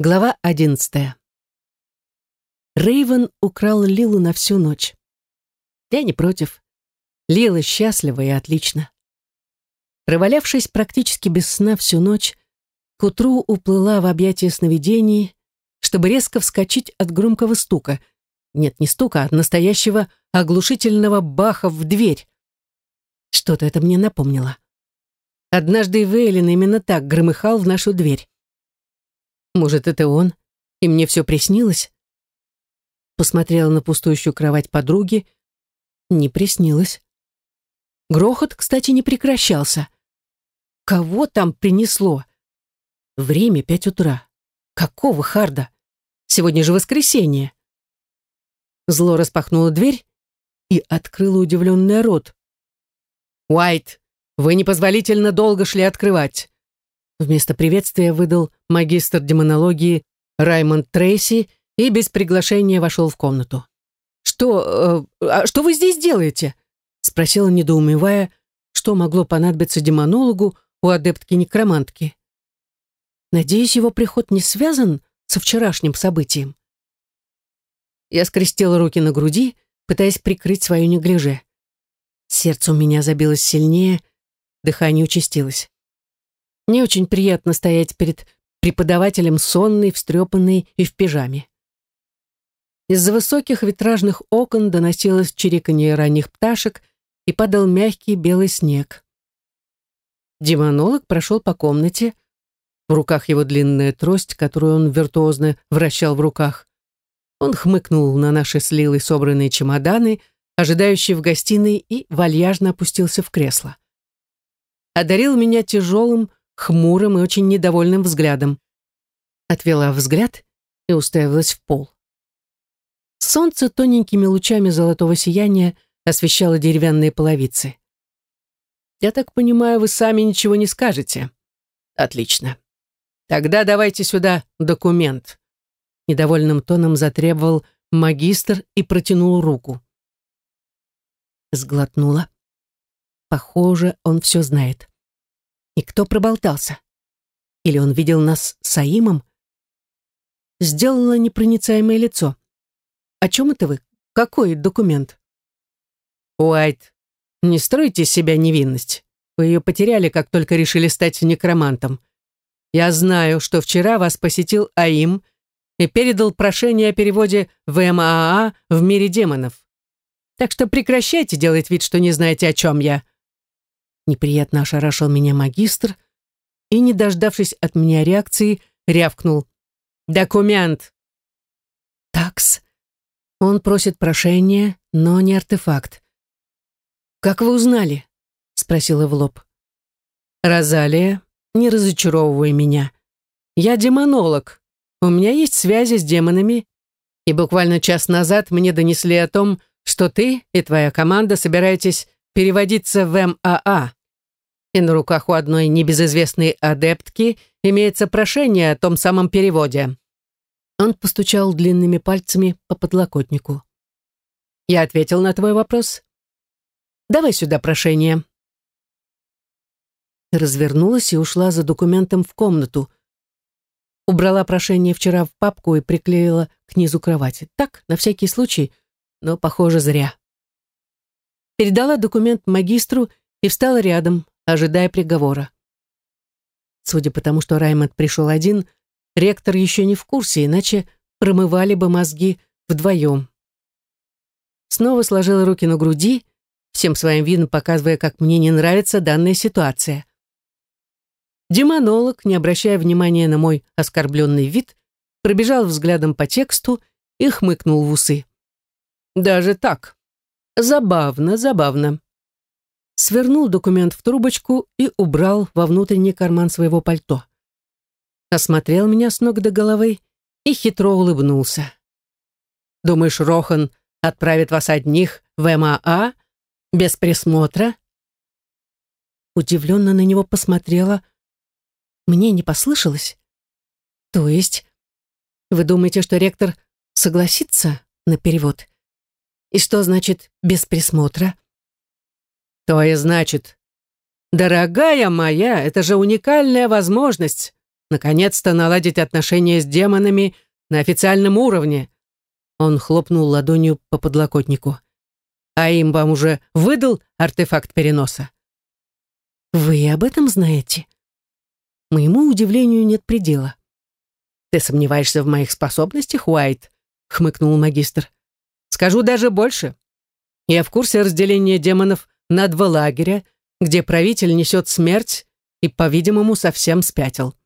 Глава одиннадцатая. Рейвен украл Лилу на всю ночь. Я не против. Лила счастлива и отлично. Провалявшись практически без сна всю ночь, к утру уплыла в объятия сновидений, чтобы резко вскочить от громкого стука. Нет, не стука, а настоящего оглушительного баха в дверь. Что-то это мне напомнило. Однажды Вейлин именно так громыхал в нашу дверь. Может, это он, и мне все приснилось? Посмотрела на пустующую кровать подруги. Не приснилось. Грохот, кстати, не прекращался. Кого там принесло? Время пять утра. Какого харда? Сегодня же воскресенье. Зло распахнуло дверь и открыло удивленный рот. «Уайт, вы непозволительно долго шли открывать. Вместо приветствия выдал магистр демонологии Раймонд Трейси и без приглашения вошел в комнату. «Что... Э, а что вы здесь делаете?» спросила, недоумевая, что могло понадобиться демонологу у адептки-некромантки. «Надеюсь, его приход не связан со вчерашним событием?» Я скрестила руки на груди, пытаясь прикрыть свое неглиже. Сердце у меня забилось сильнее, дыхание участилось. Не очень приятно стоять перед преподавателем сонный, встрепанный и в пижаме. Из-за высоких витражных окон доносилось чириканье ранних пташек и падал мягкий белый снег. Демонолог прошел по комнате. В руках его длинная трость, которую он виртуозно вращал в руках. Он хмыкнул на наши с Лилой собранные чемоданы, ожидающие в гостиной, и вальяжно опустился в кресло. Одарил меня тяжелым, хмурым и очень недовольным взглядом. Отвела взгляд и уставилась в пол. Солнце тоненькими лучами золотого сияния освещало деревянные половицы. «Я так понимаю, вы сами ничего не скажете?» «Отлично. Тогда давайте сюда документ», — недовольным тоном затребовал магистр и протянул руку. Сглотнула. Похоже, он все знает. И кто проболтался? Или он видел нас с Аимом? Сделала непроницаемое лицо. О чем это вы? Какой документ? Уайт, не стройте из себя невинность. Вы ее потеряли, как только решили стать некромантом. Я знаю, что вчера вас посетил Аим и передал прошение о переводе в МАА в мире демонов. Так что прекращайте делать вид, что не знаете, о чем я. Неприятно ошарашил меня магистр и, не дождавшись от меня реакции, рявкнул. «Документ!» «Такс. Он просит прошения, но не артефакт». «Как вы узнали?» — спросила в лоб. «Розалия, не разочаровывай меня. Я демонолог. У меня есть связи с демонами, и буквально час назад мне донесли о том, что ты и твоя команда собираетесь переводиться в МАА. И на руках у одной небезызвестной адептки имеется прошение о том самом переводе. Он постучал длинными пальцами по подлокотнику. Я ответил на твой вопрос. Давай сюда прошение. Развернулась и ушла за документом в комнату. Убрала прошение вчера в папку и приклеила к низу кровати. Так, на всякий случай, но, похоже, зря передала документ магистру и встала рядом, ожидая приговора. Судя по тому, что Раймонд пришел один, ректор еще не в курсе, иначе промывали бы мозги вдвоем. Снова сложила руки на груди, всем своим видом показывая, как мне не нравится данная ситуация. Демонолог, не обращая внимания на мой оскорбленный вид, пробежал взглядом по тексту и хмыкнул в усы. «Даже так?» Забавно, забавно. Свернул документ в трубочку и убрал во внутренний карман своего пальто. Осмотрел меня с ног до головы и хитро улыбнулся. «Думаешь, Рохан отправит вас одних в МАА без присмотра?» Удивленно на него посмотрела. Мне не послышалось. «То есть, вы думаете, что ректор согласится на перевод?» И что значит «без присмотра»? То и значит. Дорогая моя, это же уникальная возможность. наконец-то наладить отношения с демонами на официальном уровне. Он хлопнул ладонью по подлокотнику. А им вам уже выдал артефакт переноса? Вы об этом знаете? Моему удивлению нет предела. Ты сомневаешься в моих способностях, Уайт? Хмыкнул магистр. Скажу даже больше. Я в курсе разделения демонов на два лагеря, где правитель несет смерть и, по-видимому, совсем спятил.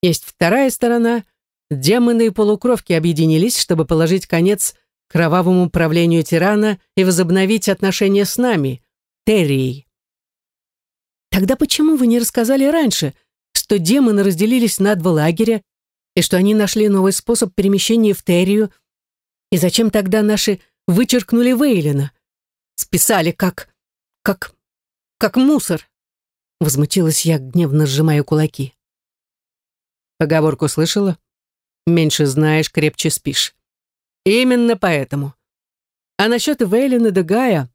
Есть вторая сторона. Демоны и полукровки объединились, чтобы положить конец кровавому правлению тирана и возобновить отношения с нами, Террией. Тогда почему вы не рассказали раньше, что демоны разделились на два лагеря и что они нашли новый способ перемещения в Террию? И зачем тогда наши вычеркнули Вейлина? Списали как... как... как мусор. Возмутилась я, гневно сжимая кулаки. Поговорку слышала? Меньше знаешь, крепче спишь. Именно поэтому. А насчет Вейлина де Гая,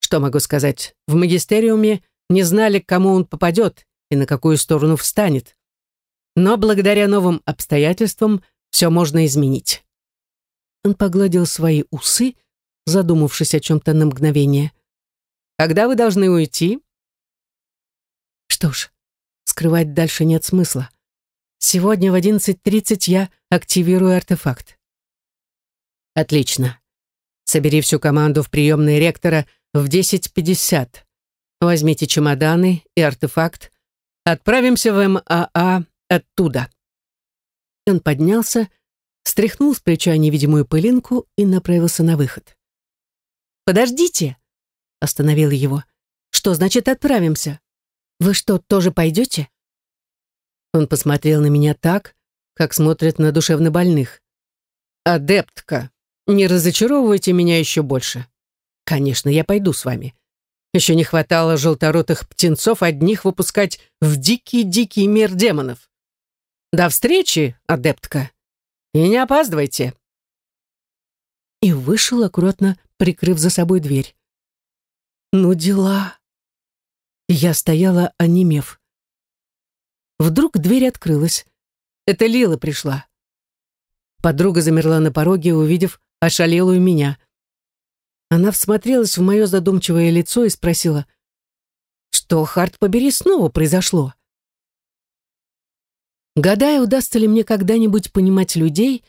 что могу сказать, в магистериуме не знали, к кому он попадет и на какую сторону встанет. Но благодаря новым обстоятельствам все можно изменить. Он погладил свои усы, задумавшись о чем-то на мгновение. «Когда вы должны уйти?» Что ж, скрывать дальше нет смысла. Сегодня в 11.30 я активирую артефакт. Отлично. Собери всю команду в приемной ректора в 10.50. Возьмите чемоданы и артефакт. Отправимся в МАА оттуда. Он поднялся, стряхнул с плеча невидимую пылинку и направился на выход. «Подождите!» — остановил его. «Что значит отправимся? Вы что, тоже пойдете?» Он посмотрел на меня так, как смотрят на душевнобольных. «Адептка, не разочаровывайте меня еще больше. Конечно, я пойду с вами. Еще не хватало желторотых птенцов одних выпускать в дикий-дикий мир демонов. До встречи, адептка, и не опаздывайте. И вышел, аккуратно прикрыв за собой дверь. Ну дела. Я стояла, онемев. Вдруг дверь открылась. Это Лила пришла. Подруга замерла на пороге, увидев ошалелую меня. Она всмотрелась в мое задумчивое лицо и спросила, что, Харт побери, снова произошло? Гадая, удастся ли мне когда-нибудь понимать людей,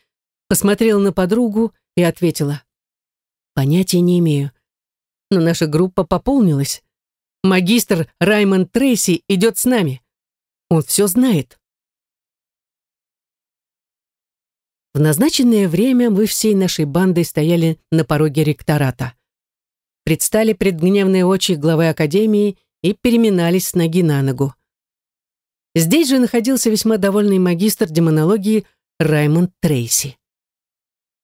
посмотрела на подругу и ответила, понятия не имею. Но наша группа пополнилась. Магистр Раймонд Трейси идет с нами. Он все знает. В назначенное время мы всей нашей бандой стояли на пороге ректората. Предстали пред гневные очи главы академии и переминались с ноги на ногу. Здесь же находился весьма довольный магистр демонологии Раймонд Трейси.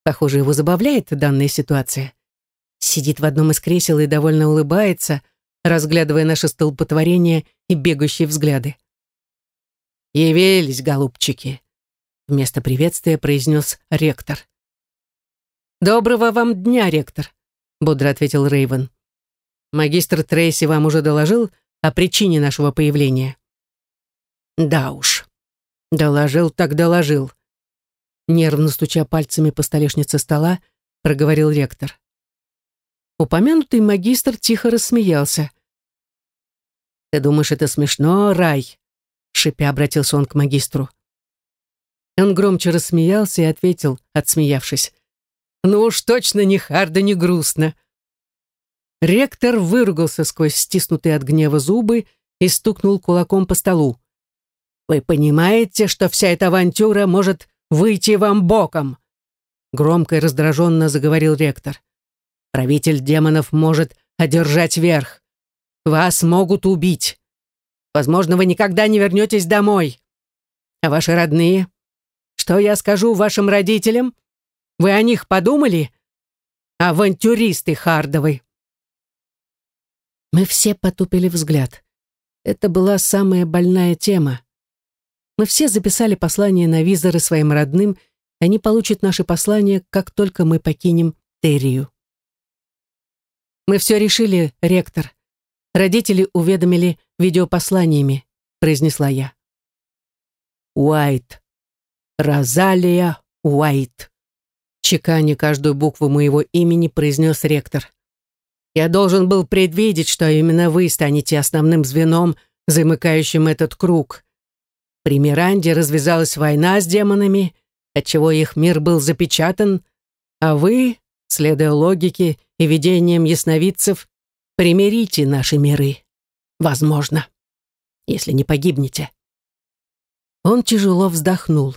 Похоже, его забавляет данная ситуация. Сидит в одном из кресел и довольно улыбается, разглядывая наше столпотворение и бегущие взгляды. «Явились, голубчики!» Вместо приветствия произнес ректор. «Доброго вам дня, ректор», — бодро ответил Рейвен. «Магистр Трейси вам уже доложил о причине нашего появления?» «Да уж. Доложил так доложил». Нервно стуча пальцами по столешнице стола, проговорил ректор. Упомянутый магистр тихо рассмеялся. «Ты думаешь, это смешно, Рай?» Шипя обратился он к магистру. Он громче рассмеялся и ответил, отсмеявшись. «Ну уж точно ни харда, ни грустно». Ректор выругался сквозь стиснутые от гнева зубы и стукнул кулаком по столу. «Вы понимаете, что вся эта авантюра может выйти вам боком?» Громко и раздраженно заговорил ректор. «Правитель демонов может одержать верх. Вас могут убить. Возможно, вы никогда не вернетесь домой. А ваши родные? Что я скажу вашим родителям? Вы о них подумали? Авантюристы Хардовы. Мы все потупили взгляд. Это была самая больная тема. Мы все записали послание на визоры своим родным, и они получат наши послания, как только мы покинем Террию. Мы все решили, ректор. Родители уведомили видеопосланиями, произнесла я. Уайт. Розалия Уайт. Чеканя каждую букву моего имени произнес ректор. Я должен был предвидеть, что именно вы станете основным звеном, замыкающим этот круг. При Миранде развязалась война с демонами, отчего их мир был запечатан, а вы, следуя логике и видениям ясновидцев, примирите наши миры. Возможно, если не погибнете. Он тяжело вздохнул.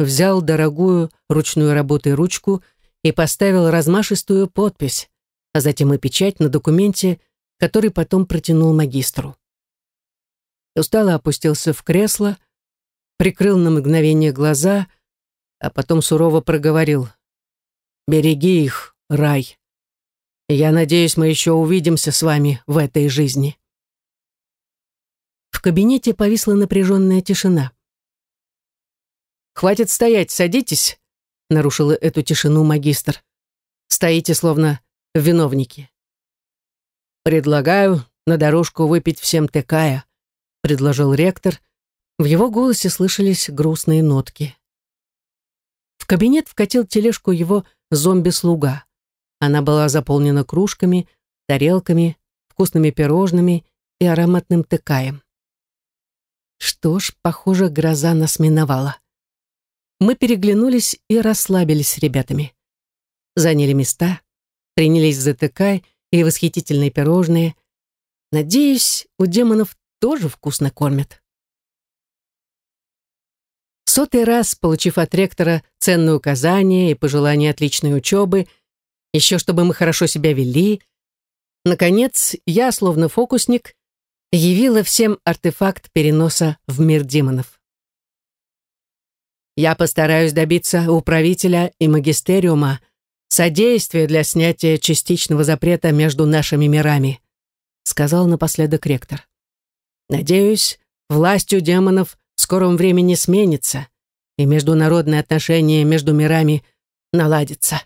Взял дорогую ручную работу ручку и поставил размашистую подпись, а затем и печать на документе, который потом протянул магистру. Устало опустился в кресло, прикрыл на мгновение глаза, а потом сурово проговорил. «Береги их, рай. Я надеюсь, мы еще увидимся с вами в этой жизни». В кабинете повисла напряженная тишина. «Хватит стоять, садитесь», — нарушила эту тишину магистр. «Стоите, словно виновники». «Предлагаю на дорожку выпить всем текая», — предложил ректор. В его голосе слышались грустные нотки. В кабинет вкатил тележку его зомби-слуга. Она была заполнена кружками, тарелками, вкусными пирожными и ароматным тыкаем. Что ж, похоже, гроза нас миновала. Мы переглянулись и расслабились с ребятами. Заняли места, принялись затыкай и восхитительные пирожные. Надеюсь, у демонов тоже вкусно кормят. Сотый раз, получив от ректора ценные указания и пожелания отличной учебы, еще чтобы мы хорошо себя вели, наконец, я, словно фокусник, явила всем артефакт переноса в мир демонов. Я постараюсь добиться у правителя и магистериума содействия для снятия частичного запрета между нашими мирами, сказал напоследок ректор. Надеюсь, властью демонов в скором времени сменится, и международные отношения между мирами наладятся.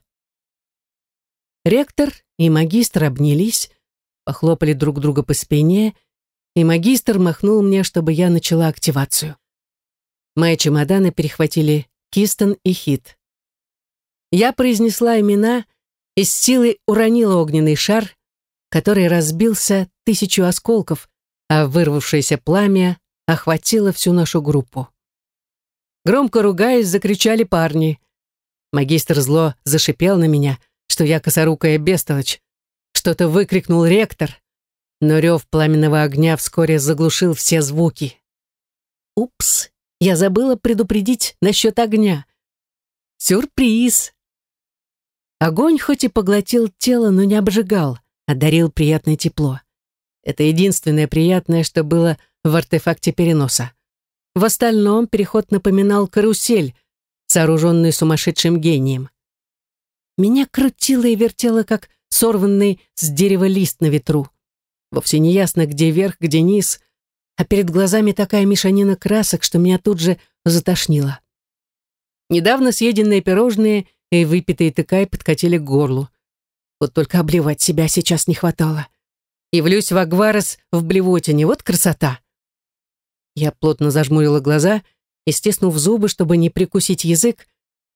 Ректор и магистр обнялись, похлопали друг друга по спине и магистр махнул мне, чтобы я начала активацию. Мои чемоданы перехватили Кистон и Хит. Я произнесла имена и с силой уронила огненный шар, который разбился тысячу осколков, а вырвавшееся пламя охватило всю нашу группу. Громко ругаясь, закричали парни. Магистр зло зашипел на меня, что я косорукая бестолочь. Что-то выкрикнул ректор, но рев пламенного огня вскоре заглушил все звуки. Упс, я забыла предупредить насчет огня. Сюрприз! Огонь хоть и поглотил тело, но не обжигал, а дарил приятное тепло. Это единственное приятное, что было в артефакте переноса. В остальном переход напоминал карусель, сооруженную сумасшедшим гением. Меня крутило и вертело, как сорванный с дерева лист на ветру. Вовсе не ясно, где верх, где низ, а перед глазами такая мешанина красок, что меня тут же затошнило. Недавно съеденные пирожные и выпитые тыкай подкатили к горлу. Вот только обливать себя сейчас не хватало. Явлюсь в Агварес в блевотине, вот красота. Я плотно зажмурила глаза и, стиснув зубы, чтобы не прикусить язык,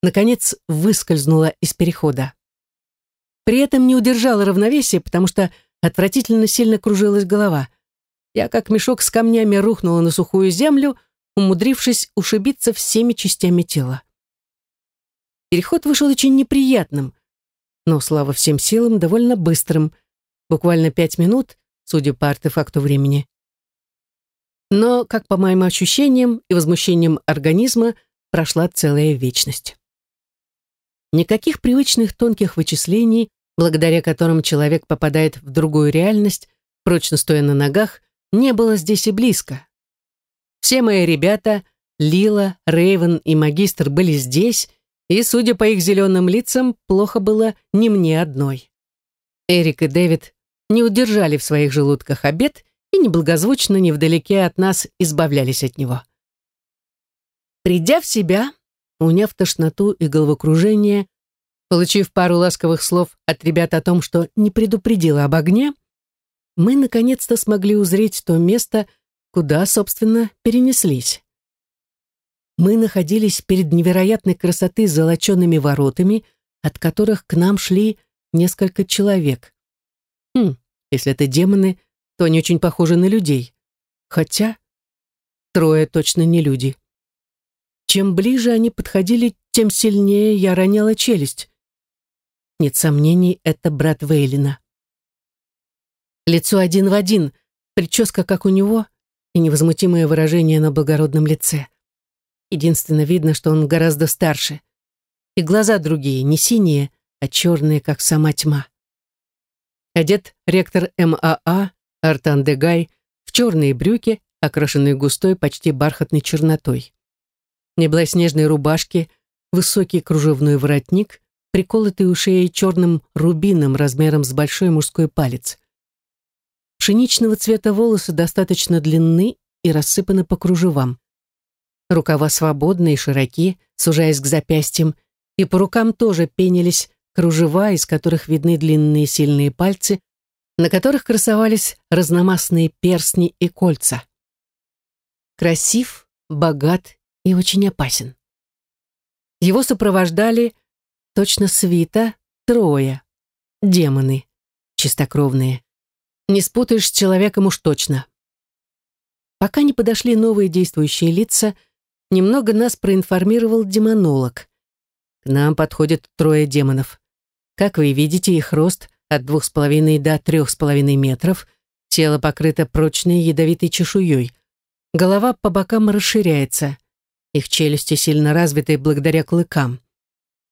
наконец выскользнула из перехода. При этом не удержала равновесие, потому что Отвратительно сильно кружилась голова. Я, как мешок с камнями, рухнула на сухую землю, умудрившись ушибиться всеми частями тела. Переход вышел очень неприятным, но, слава всем силам, довольно быстрым. Буквально пять минут, судя по артефакту времени. Но, как по моим ощущениям и возмущениям организма, прошла целая вечность. Никаких привычных тонких вычислений благодаря которым человек попадает в другую реальность, прочно стоя на ногах, не было здесь и близко. Все мои ребята, Лила, Рейвен и Магистр были здесь, и, судя по их зеленым лицам, плохо было не мне одной. Эрик и Дэвид не удержали в своих желудках обед и неблагозвучно невдалеке от нас избавлялись от него. Придя в себя, уняв тошноту и головокружение, Получив пару ласковых слов от ребят о том, что не предупредила об огне, мы наконец-то смогли узреть то место, куда, собственно, перенеслись. Мы находились перед невероятной красоты золочеными воротами, от которых к нам шли несколько человек. Хм, если это демоны, то они очень похожи на людей. Хотя трое точно не люди. Чем ближе они подходили, тем сильнее я роняла челюсть. Нет сомнений, это брат Вейлина. Лицо один в один, прическа как у него и невозмутимое выражение на благородном лице. Единственно видно, что он гораздо старше. И глаза другие, не синие, а черные, как сама тьма. Одет ректор МАА Артан Дегай в черные брюки, окрашенные густой, почти бархатной чернотой. Не белоснежной рубашки, высокий кружевной воротник, приколотый у шеи черным рубином размером с большой мужской палец. Пшеничного цвета волосы достаточно длинны и рассыпаны по кружевам. Рукава свободны и широки, сужаясь к запястьям, и по рукам тоже пенились кружева, из которых видны длинные сильные пальцы, на которых красовались разномастные перстни и кольца. Красив, богат и очень опасен. Его сопровождали точно свита трое, демоны, чистокровные. Не спутаешь с человеком уж точно. Пока не подошли новые действующие лица, немного нас проинформировал демонолог. К нам подходят трое демонов. Как вы видите, их рост от двух с половиной до трех с половиной метров, тело покрыто прочной ядовитой чешуей. Голова по бокам расширяется. Их челюсти сильно развиты благодаря клыкам.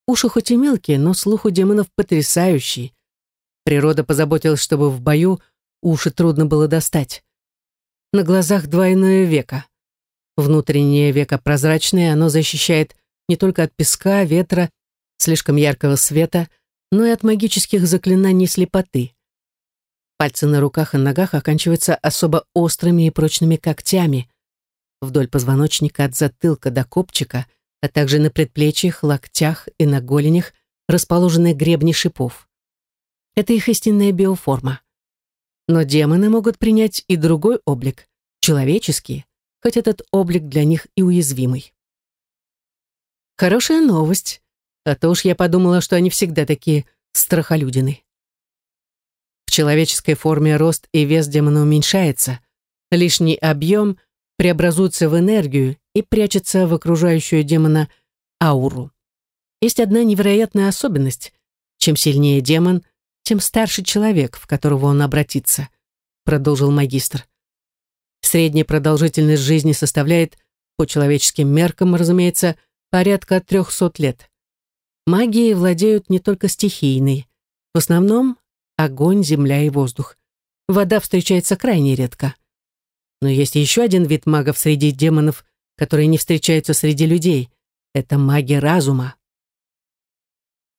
Уши хоть и мелкие, но слух у демонов потрясающий. Природа позаботилась, чтобы в бою уши трудно было достать. На глазах двойное веко. Внутреннее веко прозрачное, оно защищает не только от песка, ветра, слишком яркого света, но и от магических заклинаний слепоты. Пальцы на руках и ногах оканчиваются особо острыми и прочными когтями. Вдоль позвоночника от затылка до копчика, а также на предплечьях, локтях и на голенях расположены гребни шипов. Это их истинная биоформа. Но демоны могут принять и другой облик, человеческий, хоть этот облик для них и уязвимый. Хорошая новость. А то уж я подумала, что они всегда такие страхолюдины. В человеческой форме рост и вес демона уменьшается. Лишний объем преобразуется в энергию и прячется в окружающую демона ауру. Есть одна невероятная особенность. Чем сильнее демон, тем старше человек, в которого он обратится, продолжил магистр. Средняя продолжительность жизни составляет, по человеческим меркам, разумеется, порядка трехсот лет. Магией владеют не только стихийные. В основном огонь, земля и воздух. Вода встречается крайне редко. Но есть еще один вид магов среди демонов, которые не встречаются среди людей. Это маги разума.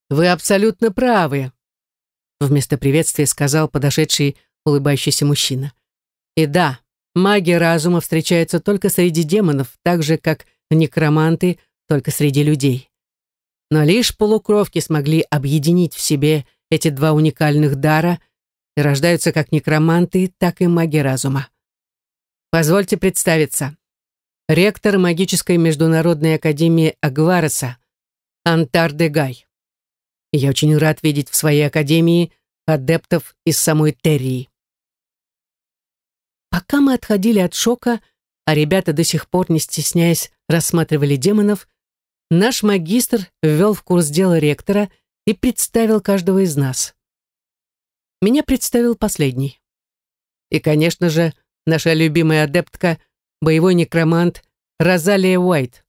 «Вы абсолютно правы», — вместо приветствия сказал подошедший улыбающийся мужчина. «И да, маги разума встречаются только среди демонов, так же, как некроманты только среди людей. Но лишь полукровки смогли объединить в себе эти два уникальных дара и рождаются как некроманты, так и маги разума. Позвольте представиться. Ректор магической международной академии Агвареса Антар Дегай. Я очень рад видеть в своей академии адептов из самой Террии. Пока мы отходили от шока, а ребята до сих пор, не стесняясь, рассматривали демонов, наш магистр ввел в курс дела ректора и представил каждого из нас. Меня представил последний. И, конечно же, наша любимая адептка, боевой некромант Розалия Уайт.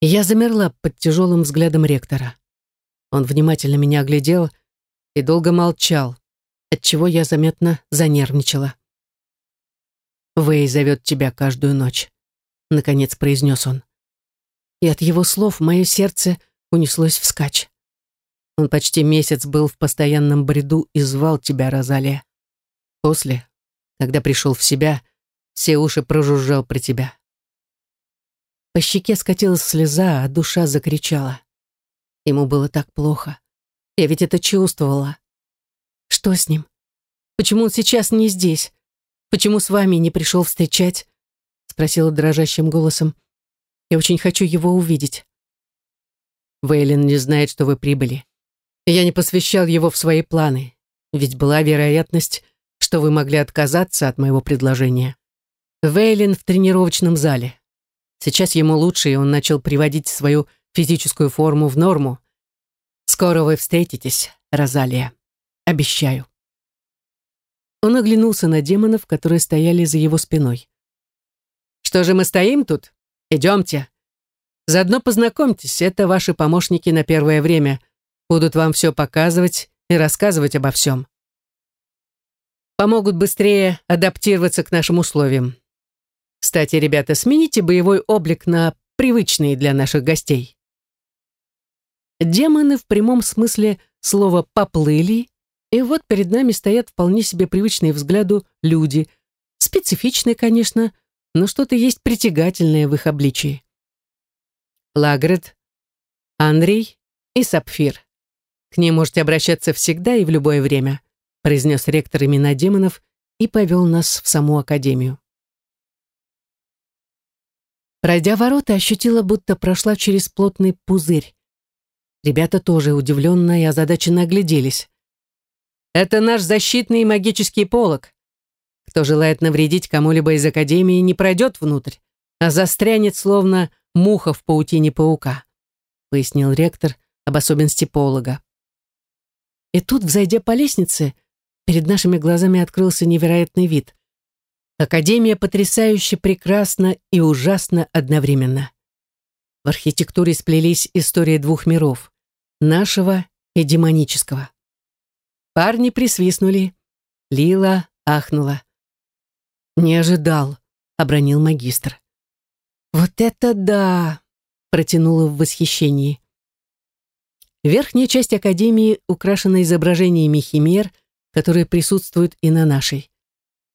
Я замерла под тяжелым взглядом ректора. Он внимательно меня оглядел и долго молчал, отчего я заметно занервничала. «Вэй зовет тебя каждую ночь», — наконец произнес он и от его слов мое сердце унеслось вскачь. Он почти месяц был в постоянном бреду и звал тебя, Розалия. После, когда пришел в себя, все уши прожужжал про тебя. По щеке скатилась слеза, а душа закричала. Ему было так плохо. Я ведь это чувствовала. Что с ним? Почему он сейчас не здесь? Почему с вами не пришел встречать? Спросила дрожащим голосом. Я очень хочу его увидеть. Вейлин не знает, что вы прибыли. Я не посвящал его в свои планы, ведь была вероятность, что вы могли отказаться от моего предложения. Вейлин в тренировочном зале. Сейчас ему лучше, и он начал приводить свою физическую форму в норму. Скоро вы встретитесь, Розалия. Обещаю. Он оглянулся на демонов, которые стояли за его спиной. «Что же мы стоим тут? Идемте. Заодно познакомьтесь, это ваши помощники на первое время. Будут вам все показывать и рассказывать обо всем. Помогут быстрее адаптироваться к нашим условиям. Кстати, ребята, смените боевой облик на привычный для наших гостей. Демоны в прямом смысле слова «поплыли», и вот перед нами стоят вполне себе привычные взгляду люди. Специфичные, конечно, но что-то есть притягательное в их обличии. Лагрет, Андрей и Сапфир. К ним можете обращаться всегда и в любое время, произнес ректор имена демонов и повел нас в саму академию. Пройдя ворота, ощутила, будто прошла через плотный пузырь. Ребята тоже удивленно и озадаченно огляделись. «Это наш защитный магический полог. Кто желает навредить кому-либо из Академии, не пройдет внутрь, а застрянет, словно муха в паутине паука», пояснил ректор об особенности полога. И тут, взойдя по лестнице, перед нашими глазами открылся невероятный вид. Академия потрясающе прекрасна и ужасно одновременно. В архитектуре сплелись истории двух миров — нашего и демонического. Парни присвистнули. Лила ахнула. «Не ожидал», — обронил магистр. «Вот это да!» — протянула в восхищении. Верхняя часть Академии украшена изображениями химер, которые присутствуют и на нашей.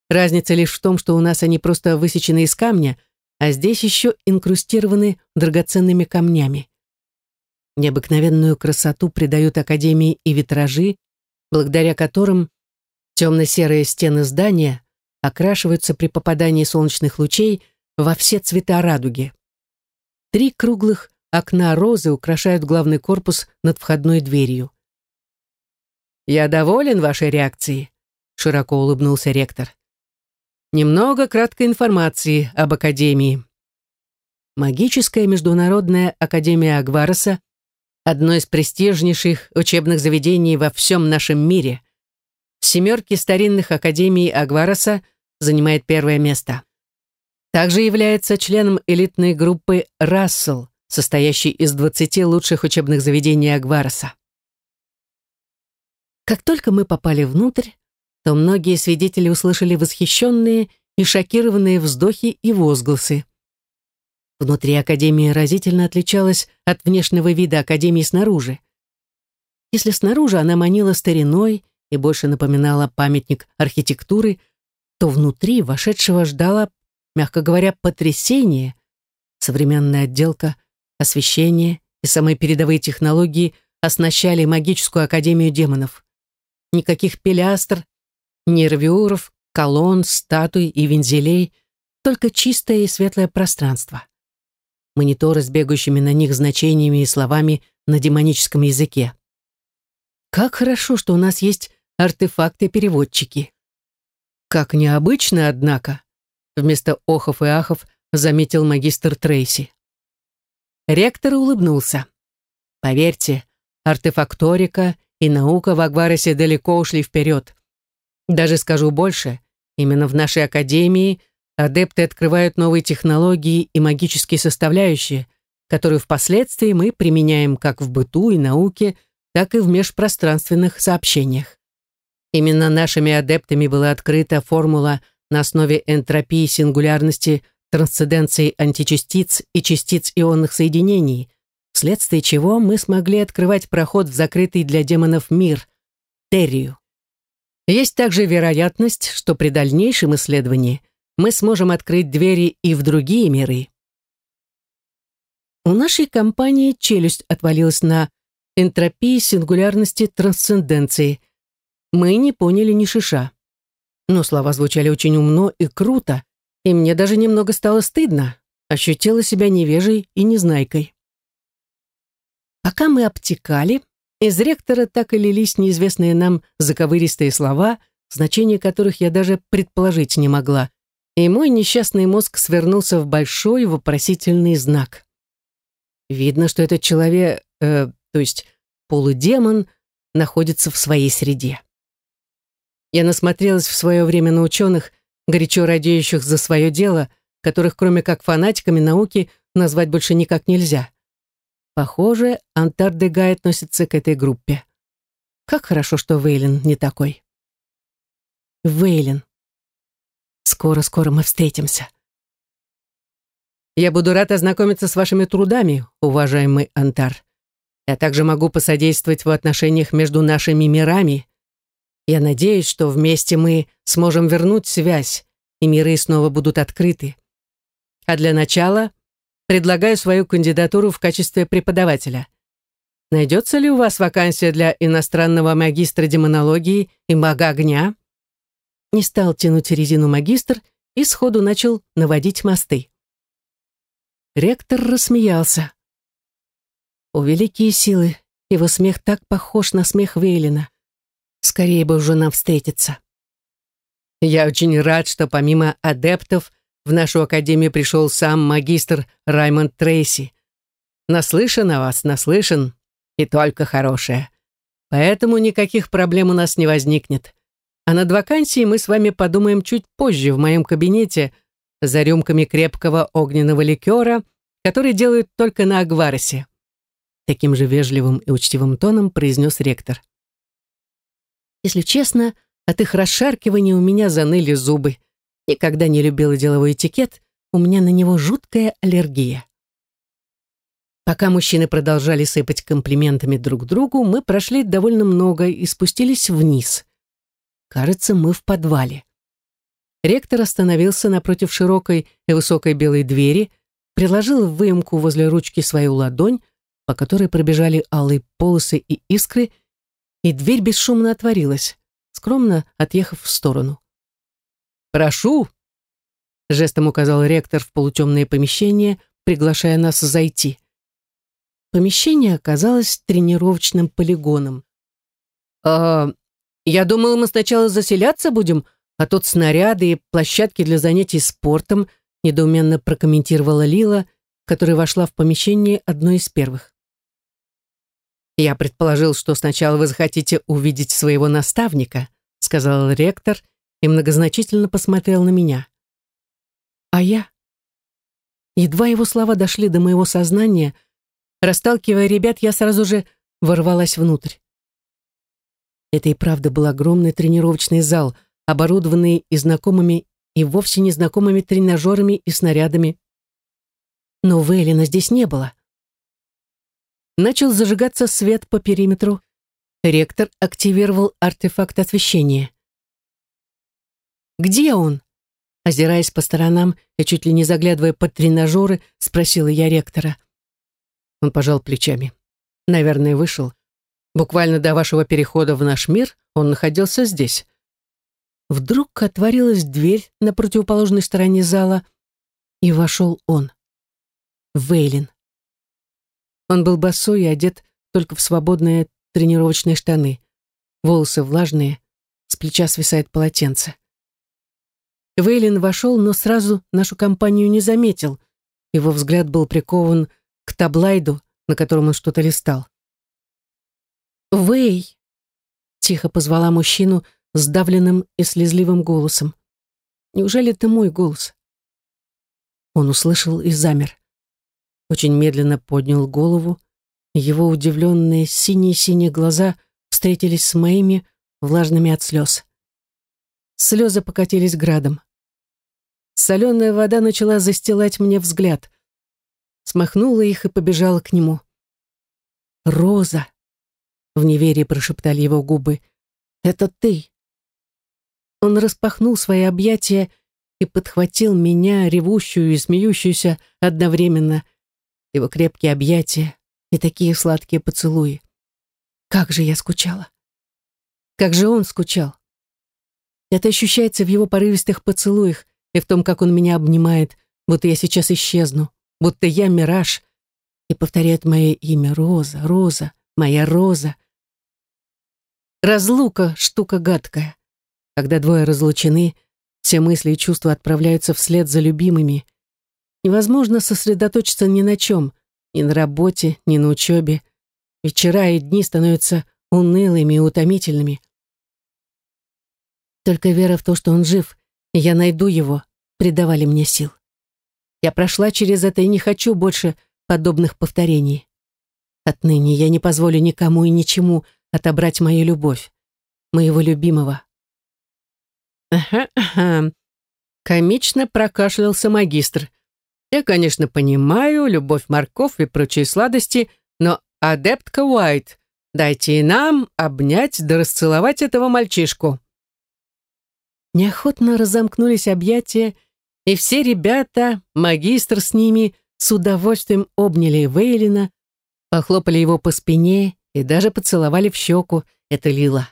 Разница лишь в том, что у нас они просто высечены из камня, а здесь еще инкрустированы драгоценными камнями. Необыкновенную красоту придают Академии и витражи, благодаря которым темно-серые стены здания окрашиваются при попадании солнечных лучей во все цвета радуги. Три круглых окна розы украшают главный корпус над входной дверью. «Я доволен вашей реакцией», — широко улыбнулся ректор. Немного краткой информации об Академии. Магическая международная Академия Агвароса – одно из престижнейших учебных заведений во всем нашем мире. В семерке старинных Академий Агвароса занимает первое место. Также является членом элитной группы «Рассел», состоящей из 20 лучших учебных заведений Агвароса. Как только мы попали внутрь, то многие свидетели услышали восхищенные и шокированные вздохи и возгласы. Внутри Академии разительно отличалась от внешнего вида Академии снаружи. Если снаружи она манила стариной и больше напоминала памятник архитектуры, то внутри вошедшего ждало, мягко говоря, потрясение. Современная отделка, освещение и самые передовые технологии оснащали магическую Академию демонов. Никаких пилястр, нервиуров, колонн, статуй и вензелей, только чистое и светлое пространство. Мониторы с бегающими на них значениями и словами на демоническом языке. Как хорошо, что у нас есть артефакты-переводчики. Как необычно, однако, вместо охов и ахов заметил магистр Трейси. Ректор улыбнулся. Поверьте, артефакторика и наука в Агваросе далеко ушли вперед. Даже скажу больше, именно в нашей академии адепты открывают новые технологии и магические составляющие, которые впоследствии мы применяем как в быту и науке, так и в межпространственных сообщениях. Именно нашими адептами была открыта формула на основе энтропии сингулярности трансценденции античастиц и частиц ионных соединений, вследствие чего мы смогли открывать проход в закрытый для демонов мир – Террию. Есть также вероятность, что при дальнейшем исследовании мы сможем открыть двери и в другие миры. У нашей компании челюсть отвалилась на энтропии сингулярности трансценденции. Мы не поняли ни шиша. Но слова звучали очень умно и круто, и мне даже немного стало стыдно. ощутила себя невежей и незнайкой. Пока мы обтекали, из ректора так и лились неизвестные нам заковыристые слова, значение которых я даже предположить не могла, и мой несчастный мозг свернулся в большой вопросительный знак. Видно, что этот человек, э, то есть полудемон, находится в своей среде. Я насмотрелась в свое время на ученых, горячо радеющих за свое дело, которых, кроме как фанатиками науки, назвать больше никак нельзя. Похоже, Антар Дегай относится к этой группе. Как хорошо, что Вейлин не такой. Вейлин. Скоро-скоро мы встретимся. Я буду рад ознакомиться с вашими трудами, уважаемый Антар. Я также могу посодействовать в отношениях между нашими мирами. Я надеюсь, что вместе мы сможем вернуть связь, и миры снова будут открыты. А для начала предлагаю свою кандидатуру в качестве преподавателя. Найдется ли у вас вакансия для иностранного магистра демонологии и мага огня? Не стал тянуть резину магистр и сходу начал наводить мосты. Ректор рассмеялся. О, великие силы, его смех так похож на смех Вейлина. Скорее бы уже нам встретиться. Я очень рад, что помимо адептов в нашу академию пришел сам магистр Раймонд Трейси. Наслышан о вас, наслышан, и только хорошее. Поэтому никаких проблем у нас не возникнет. А над вакансией мы с вами подумаем чуть позже в моем кабинете за рюмками крепкого огненного ликера, который делают только на Агваросе. Таким же вежливым и учтивым тоном произнес ректор. Если честно, от их расшаркивания у меня заныли зубы. Никогда не любила деловой этикет, у меня на него жуткая аллергия. Пока мужчины продолжали сыпать комплиментами друг другу, мы прошли довольно много и спустились вниз. Кажется, мы в подвале. Ректор остановился напротив широкой и высокой белой двери, приложил в выемку возле ручки свою ладонь, по которой пробежали алые полосы и искры, и дверь бесшумно отворилась, скромно отъехав в сторону. «Прошу!» — жестом указал ректор в полутемное помещение, приглашая нас зайти. Помещение оказалось тренировочным полигоном. «А, я думал, мы сначала заселяться будем, а тут снаряды и площадки для занятий спортом», недоуменно прокомментировала Лила, которая вошла в помещение одной из первых. «Я предположил, что сначала вы захотите увидеть своего наставника», сказал ректор и многозначительно посмотрел на меня. А я? Едва его слова дошли до моего сознания, расталкивая ребят, я сразу же ворвалась внутрь. Это и правда был огромный тренировочный зал, оборудованный и знакомыми, и вовсе незнакомыми тренажерами и снарядами. Но Вейлина здесь не было. Начал зажигаться свет по периметру. Ректор активировал артефакт освещения. «Где он?» Озираясь по сторонам и чуть ли не заглядывая под тренажеры, спросила я ректора. Он пожал плечами. «Наверное, вышел. Буквально до вашего перехода в наш мир он находился здесь». Вдруг отворилась дверь на противоположной стороне зала, и вошел он. Вейлин. Он был босой и одет только в свободные тренировочные штаны. Волосы влажные, с плеча свисает полотенце. Вейлин вошел, но сразу нашу компанию не заметил. Его взгляд был прикован к таблайду, на котором он что-то листал. «Вэй!» — тихо позвала мужчину сдавленным и слезливым голосом. «Неужели это мой голос?» Он услышал и замер. Очень медленно поднял голову, его удивленные синие-синие глаза встретились с моими, влажными от слез. Слезы покатились градом. Соленая вода начала застилать мне взгляд. Смахнула их и побежала к нему. «Роза!» — в неверии прошептали его губы. «Это ты!» Он распахнул свои объятия и подхватил меня, ревущую и смеющуюся одновременно. Его крепкие объятия и такие сладкие поцелуи. Как же я скучала! Как же он скучал! Это ощущается в его порывистых поцелуях, и в том, как он меня обнимает, будто я сейчас исчезну, будто я мираж, и повторяет мое имя Роза, Роза, моя Роза. Разлука — штука гадкая. Когда двое разлучены, все мысли и чувства отправляются вслед за любимыми. Невозможно сосредоточиться ни на чем, ни на работе, ни на учебе. Вечера и дни становятся унылыми и утомительными. Только вера в то, что он жив, и я найду его, придавали мне сил. Я прошла через это и не хочу больше подобных повторений. Отныне я не позволю никому и ничему отобрать мою любовь, моего любимого. Ага-ага. Комично прокашлялся магистр. Я, конечно, понимаю, любовь морков и прочие сладости, но адептка Уайт, дайте и нам обнять да расцеловать этого мальчишку. Неохотно разомкнулись объятия, и все ребята, магистр с ними, с удовольствием обняли Вейлина, похлопали его по спине и даже поцеловали в щеку, это Лила.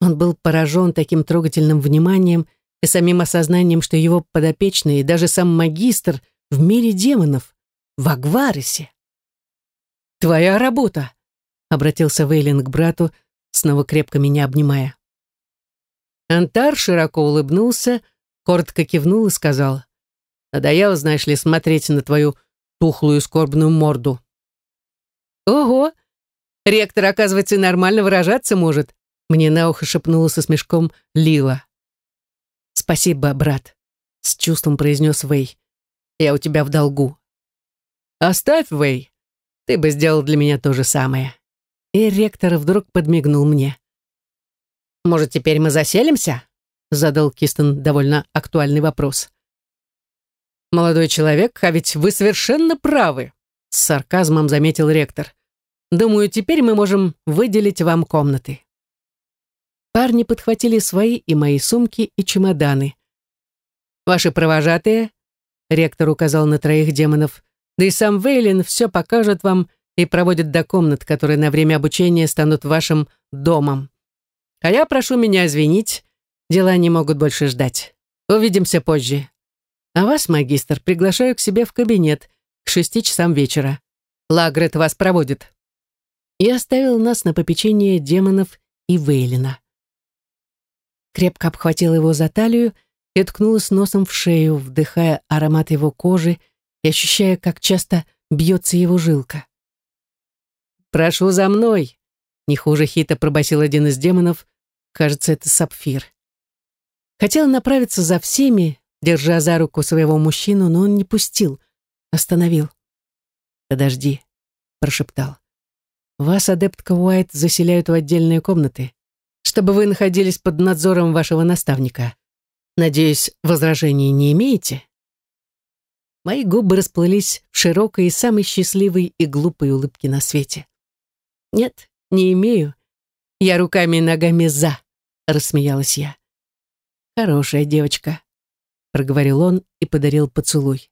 Он был поражен таким трогательным вниманием и самим осознанием, что его подопечный и даже сам магистр в мире демонов, в Агварисе. «Твоя работа!» — обратился Вейлин к брату, снова крепко меня обнимая. Антар широко улыбнулся, коротко кивнул и сказал, «Надоело, знаешь ли, смотреть на твою тухлую скорбную морду». «Ого! Ректор, оказывается, нормально выражаться может», мне на ухо шепнула со смешком Лила. «Спасибо, брат», — с чувством произнес Вэй. «Я у тебя в долгу». «Оставь, Вэй. Ты бы сделал для меня то же самое». И ректор вдруг подмигнул мне. «Может, теперь мы заселимся?» — задал Кистон довольно актуальный вопрос. «Молодой человек, а ведь вы совершенно правы», — с сарказмом заметил ректор. «Думаю, теперь мы можем выделить вам комнаты». Парни подхватили свои и мои сумки и чемоданы. «Ваши провожатые?» — ректор указал на троих демонов. «Да и сам Вейлин все покажет вам и проводит до комнат, которые на время обучения станут вашим домом. А я прошу меня извинить, дела не могут больше ждать. Увидимся позже. А вас, магистр, приглашаю к себе в кабинет к шести часам вечера. Лагрет вас проводит». И оставил нас на попечение демонов и Вейлина крепко обхватила его за талию и ткнулась носом в шею, вдыхая аромат его кожи и ощущая, как часто бьется его жилка. «Прошу за мной!» — не хуже хито пробасил один из демонов. Кажется, это Сапфир. Хотел направиться за всеми, держа за руку своего мужчину, но он не пустил, остановил. «Подожди», — прошептал. «Вас, адептка Уайт, заселяют в отдельные комнаты чтобы вы находились под надзором вашего наставника. Надеюсь, возражений не имеете?» Мои губы расплылись в широкой и самой счастливой и глупой улыбке на свете. «Нет, не имею. Я руками и ногами за», — рассмеялась я. «Хорошая девочка», — проговорил он и подарил поцелуй.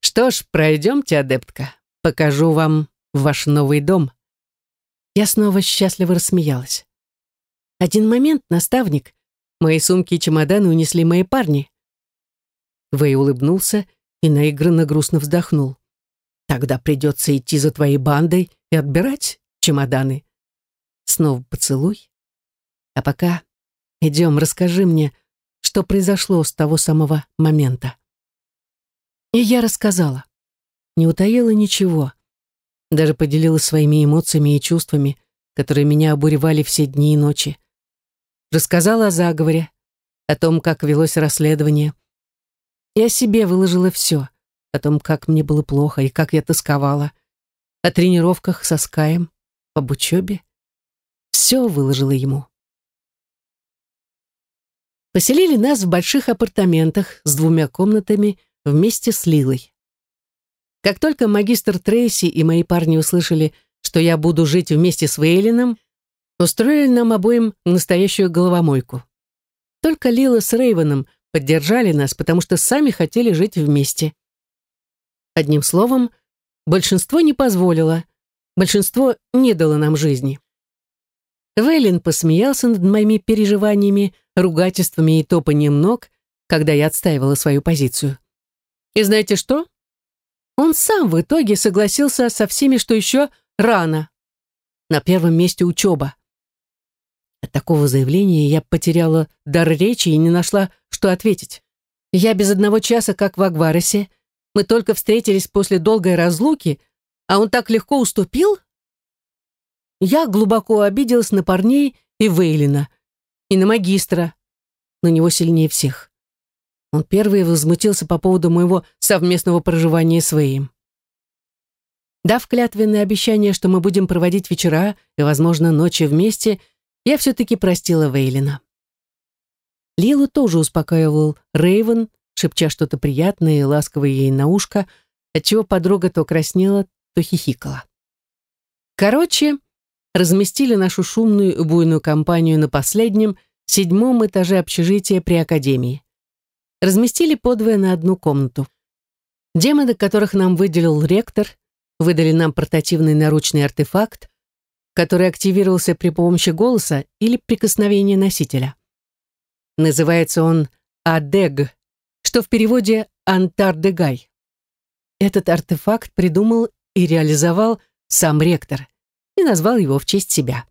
«Что ж, пройдемте, адептка. Покажу вам ваш новый дом». Я снова счастливо рассмеялась. Один момент, наставник. Мои сумки и чемоданы унесли мои парни. Вэй улыбнулся и наигранно грустно вздохнул. Тогда придется идти за твоей бандой и отбирать чемоданы. Снова поцелуй. А пока идем, расскажи мне, что произошло с того самого момента. И я рассказала. Не утаила ничего. Даже поделилась своими эмоциями и чувствами, которые меня обуревали все дни и ночи. Рассказала о заговоре, о том, как велось расследование. И о себе выложила все, о том, как мне было плохо и как я тосковала, о тренировках со Скаем, об учебе. Все выложила ему. Поселили нас в больших апартаментах с двумя комнатами вместе с Лилой. Как только магистр Трейси и мои парни услышали, что я буду жить вместе с Вейлином, устроили нам обоим настоящую головомойку. Только Лила с Рейвеном поддержали нас, потому что сами хотели жить вместе. Одним словом, большинство не позволило, большинство не дало нам жизни. Вейлин посмеялся над моими переживаниями, ругательствами и топанием ног, когда я отстаивала свою позицию. И знаете что? Он сам в итоге согласился со всеми, что еще рано. На первом месте учеба. От такого заявления я потеряла дар речи и не нашла, что ответить. Я без одного часа, как в Агваросе. Мы только встретились после долгой разлуки, а он так легко уступил? Я глубоко обиделась на парней и Вейлина, и на магистра. На него сильнее всех. Он первый возмутился по поводу моего совместного проживания с Веем. Дав клятвенное обещание, что мы будем проводить вечера и, возможно, ночи вместе, я все-таки простила Вейлина. Лилу тоже успокаивал Рейвен, шепча что-то приятное и ласковое ей на ушко, отчего подруга то краснела, то хихикала. Короче, разместили нашу шумную и буйную компанию на последнем, седьмом этаже общежития при академии. Разместили подвое на одну комнату. Демоны, которых нам выделил ректор, выдали нам портативный наручный артефакт, который активировался при помощи голоса или прикосновения носителя. Называется он «Адег», что в переводе «Антардегай». Этот артефакт придумал и реализовал сам ректор и назвал его в честь себя.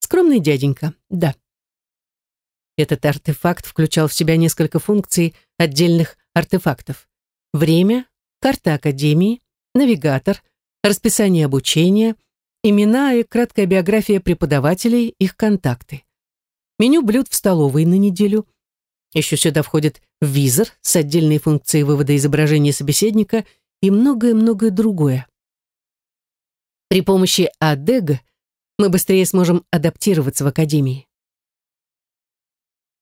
Скромный дяденька, да. Этот артефакт включал в себя несколько функций отдельных артефактов. Время, карта Академии, навигатор, расписание обучения, имена и краткая биография преподавателей, их контакты. Меню блюд в столовой на неделю. Еще сюда входит визор с отдельной функцией вывода изображения собеседника и многое-многое другое. При помощи АДЭГ мы быстрее сможем адаптироваться в Академии.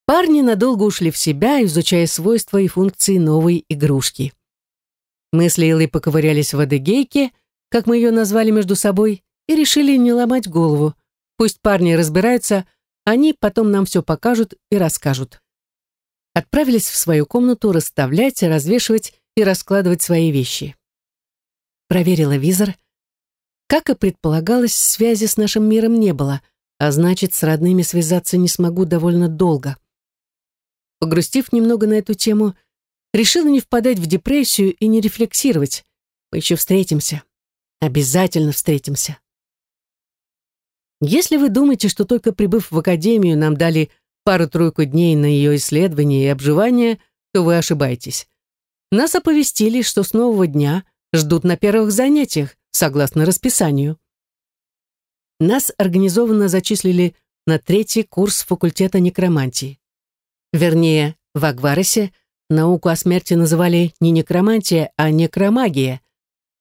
Парни надолго ушли в себя, изучая свойства и функции новой игрушки. Мы с Лейлой поковырялись в адегейке, как мы ее назвали между собой, и решили не ломать голову. Пусть парни разбираются, они потом нам все покажут и расскажут. Отправились в свою комнату расставлять, развешивать и раскладывать свои вещи. Проверила визор — как и предполагалось, связи с нашим миром не было, а значит, с родными связаться не смогу довольно долго. Погрустив немного на эту тему, решила не впадать в депрессию и не рефлексировать. Мы еще встретимся. Обязательно встретимся. Если вы думаете, что только прибыв в академию нам дали пару-тройку дней на ее исследование и обживание, то вы ошибаетесь. Нас оповестили, что с нового дня ждут на первых занятиях, согласно расписанию. Нас организованно зачислили на третий курс факультета некромантии. Вернее, в Агваросе науку о смерти называли не некромантия, а некромагия,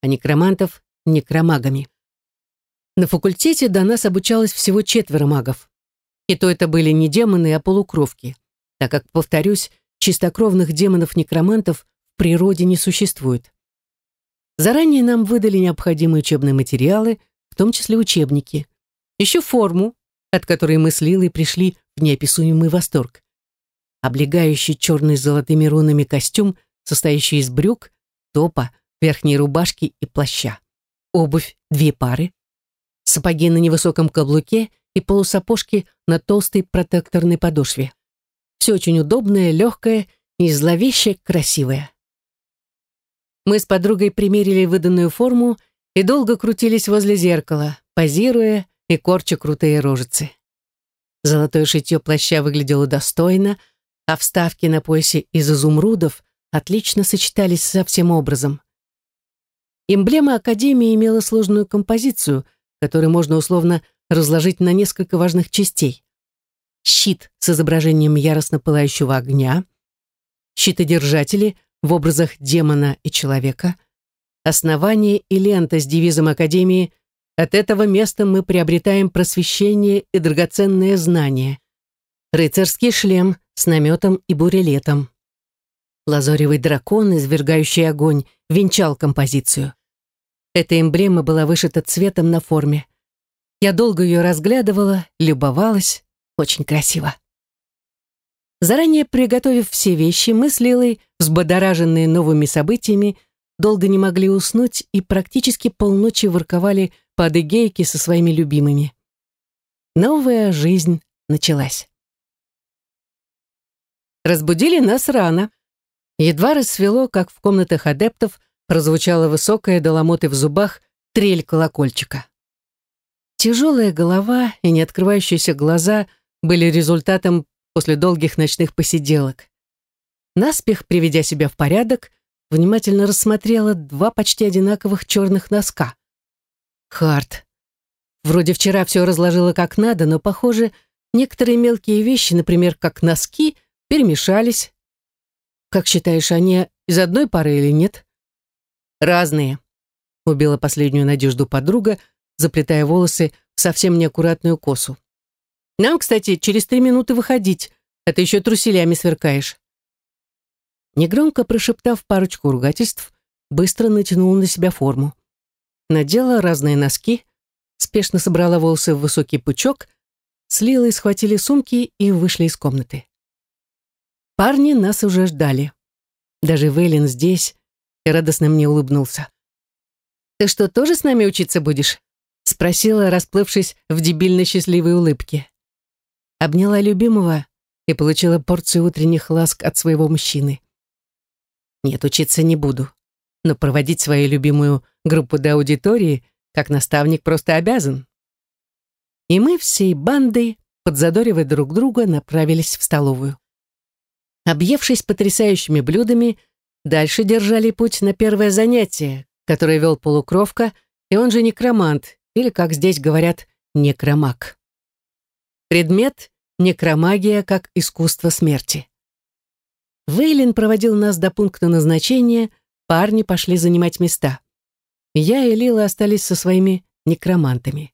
а некромантов — некромагами. На факультете до нас обучалось всего четверо магов. И то это были не демоны, а полукровки, так как, повторюсь, чистокровных демонов-некромантов в природе не существует. Заранее нам выдали необходимые учебные материалы, в том числе учебники. Еще форму, от которой мы с Лилой пришли в неописуемый восторг. Облегающий черный с золотыми рунами костюм, состоящий из брюк, топа, верхней рубашки и плаща. Обувь — две пары. Сапоги на невысоком каблуке и полусапожки на толстой протекторной подошве. Все очень удобное, легкое и зловеще красивое. Мы с подругой примерили выданную форму и долго крутились возле зеркала, позируя и корча крутые рожицы. Золотое шитье плаща выглядело достойно, а вставки на поясе из изумрудов отлично сочетались со всем образом. Эмблема Академии имела сложную композицию, которую можно условно разложить на несколько важных частей. Щит с изображением яростно пылающего огня, щитодержатели в образах демона и человека, основание и лента с девизом Академии «От этого места мы приобретаем просвещение и драгоценные знания». Рыцарский шлем с наметом и бурелетом. Лазоревый дракон, извергающий огонь, венчал композицию. Эта эмблема была вышита цветом на форме. Я долго ее разглядывала, любовалась. Очень красиво. Заранее приготовив все вещи, мы с Лилой, взбодораженные новыми событиями, долго не могли уснуть и практически полночи ворковали по адыгейке со своими любимыми. Новая жизнь началась. Разбудили нас рано. Едва рассвело, как в комнатах адептов прозвучала высокая до ломоты в зубах трель колокольчика. Тяжелая голова и неоткрывающиеся глаза были результатом после долгих ночных посиделок. Наспех, приведя себя в порядок, внимательно рассмотрела два почти одинаковых черных носка. Харт. Вроде вчера все разложила как надо, но, похоже, некоторые мелкие вещи, например, как носки, перемешались. Как считаешь, они из одной пары или нет? Разные. Убила последнюю надежду подруга, заплетая волосы в совсем неаккуратную косу. Нам, кстати, через три минуты выходить, а ты еще труселями сверкаешь. Негромко прошептав парочку ругательств, быстро натянула на себя форму. Надела разные носки, спешно собрала волосы в высокий пучок, слила и схватили сумки и вышли из комнаты. Парни нас уже ждали. Даже Вейлин здесь и радостно мне улыбнулся. «Ты что, тоже с нами учиться будешь?» спросила, расплывшись в дебильно счастливой улыбке. Обняла любимого и получила порцию утренних ласк от своего мужчины. Нет, учиться не буду. Но проводить свою любимую группу до аудитории, как наставник, просто обязан. И мы всей бандой, подзадоривая друг друга, направились в столовую. Объевшись потрясающими блюдами, дальше держали путь на первое занятие, которое вел полукровка, и он же некромант, или, как здесь говорят, некромаг. Предмет — некромагия как искусство смерти. Вейлин проводил нас до пункта назначения, парни пошли занимать места. Я и Лила остались со своими некромантами.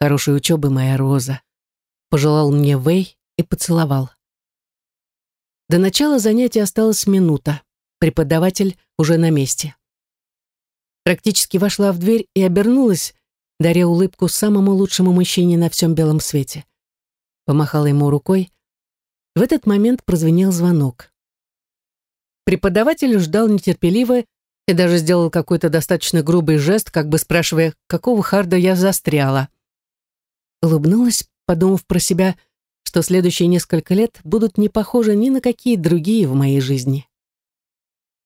«Хорошей учебы, моя Роза», — пожелал мне Вей и поцеловал. До начала занятия осталась минута. Преподаватель уже на месте. Практически вошла в дверь и обернулась, даря улыбку самому лучшему мужчине на всем белом свете. Помахала ему рукой, в этот момент прозвенел звонок. Преподаватель ждал нетерпеливо и даже сделал какой-то достаточно грубый жест, как бы спрашивая, какого харда я застряла. Улыбнулась, подумав про себя, что следующие несколько лет будут не похожи ни на какие другие в моей жизни.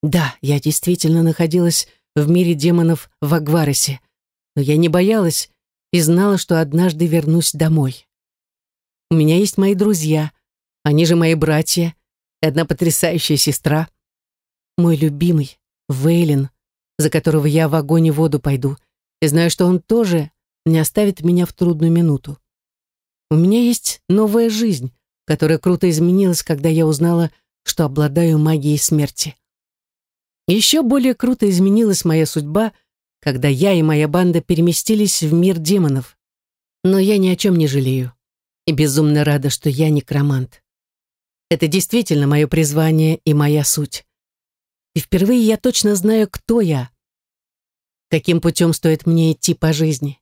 Да, я действительно находилась в мире демонов в Агваросе, но я не боялась и знала, что однажды вернусь домой. У меня есть мои друзья, они же мои братья и одна потрясающая сестра. Мой любимый, Вейлин, за которого я в огонь и воду пойду, и знаю, что он тоже не оставит меня в трудную минуту. У меня есть новая жизнь, которая круто изменилась, когда я узнала, что обладаю магией смерти. Еще более круто изменилась моя судьба, когда я и моя банда переместились в мир демонов. Но я ни о чем не жалею и безумно рада, что я некромант. Это действительно мое призвание и моя суть. И впервые я точно знаю, кто я. Каким путем стоит мне идти по жизни.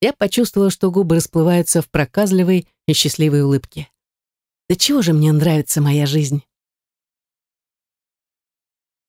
Я почувствовала, что губы расплываются в проказливой и счастливой улыбке. Да чего же мне нравится моя жизнь?